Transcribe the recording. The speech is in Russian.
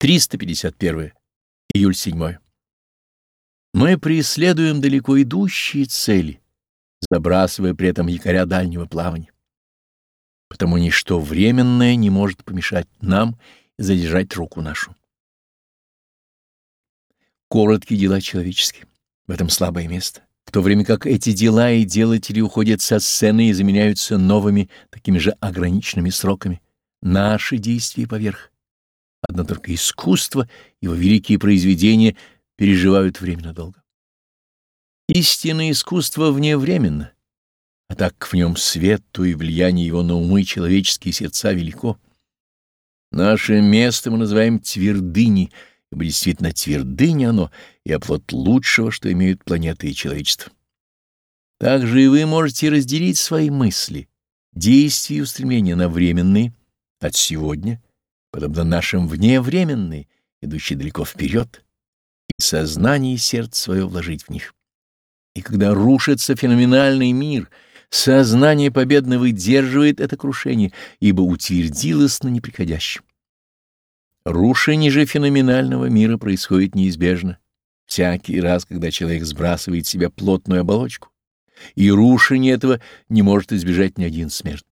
351. Июль 7. Мы преследуем далеко идущие цели, забрасывая при этом якоря дальнего плавания. Потому ничто временное не может помешать нам задержать руку нашу. Короткие дела человеческие. В этом слабое место. В то время как эти дела и делатели уходят со сцены и заменяются новыми, такими же ограниченными сроками. Наши действия поверх. Одно только искусство, его великие произведения переживают время надолго. Истинное искусство вневременно, а так в нем свет, то и влияние его на умы человеческие сердца велико. Наше место мы называем твердыней, ибо действительно твердыня оно и оплот лучшего, что имеют планеты и человечество. Также и вы можете разделить свои мысли, действия и устремления на временные, от сегодня — подобно нашим вневременные, идущие далеко вперед, и сознание и сердце свое вложить в них. И когда рушится феноменальный мир, сознание победно выдерживает это крушение, ибо утвердилось на неприходящем. Рушение же феноменального мира происходит неизбежно, всякий раз, когда человек сбрасывает с себя плотную оболочку, и рушение этого не может избежать ни один смертный.